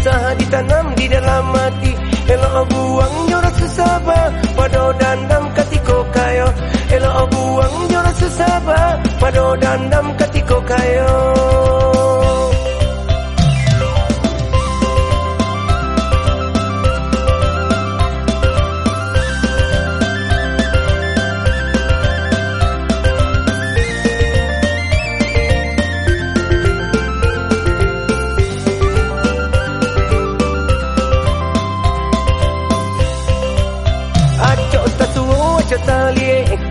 usaha ditanam di dalam mati. Elo buang jorok susaba Pado dandam katiko kayo. Elo buang jorok susaba Pado dandam katiko kayo. Yeah.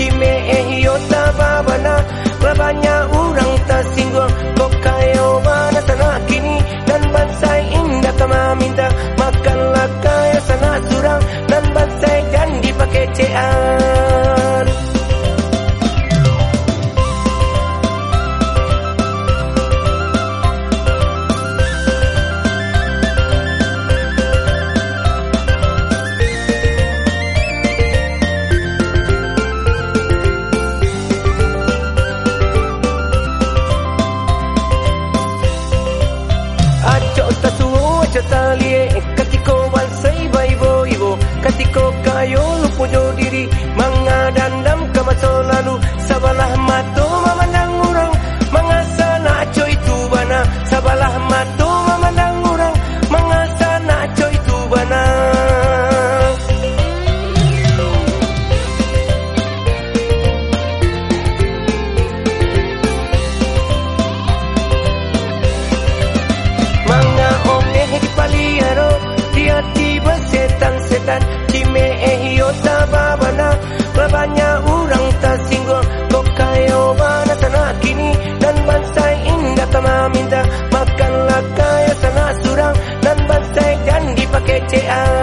kime ehiota babana Kelabanya orang tersinggung Kok kayo mana sana kini Dan bansai indah kama minta. Makanlah kaya sana surang Dan bansai yang dipakai CA para take.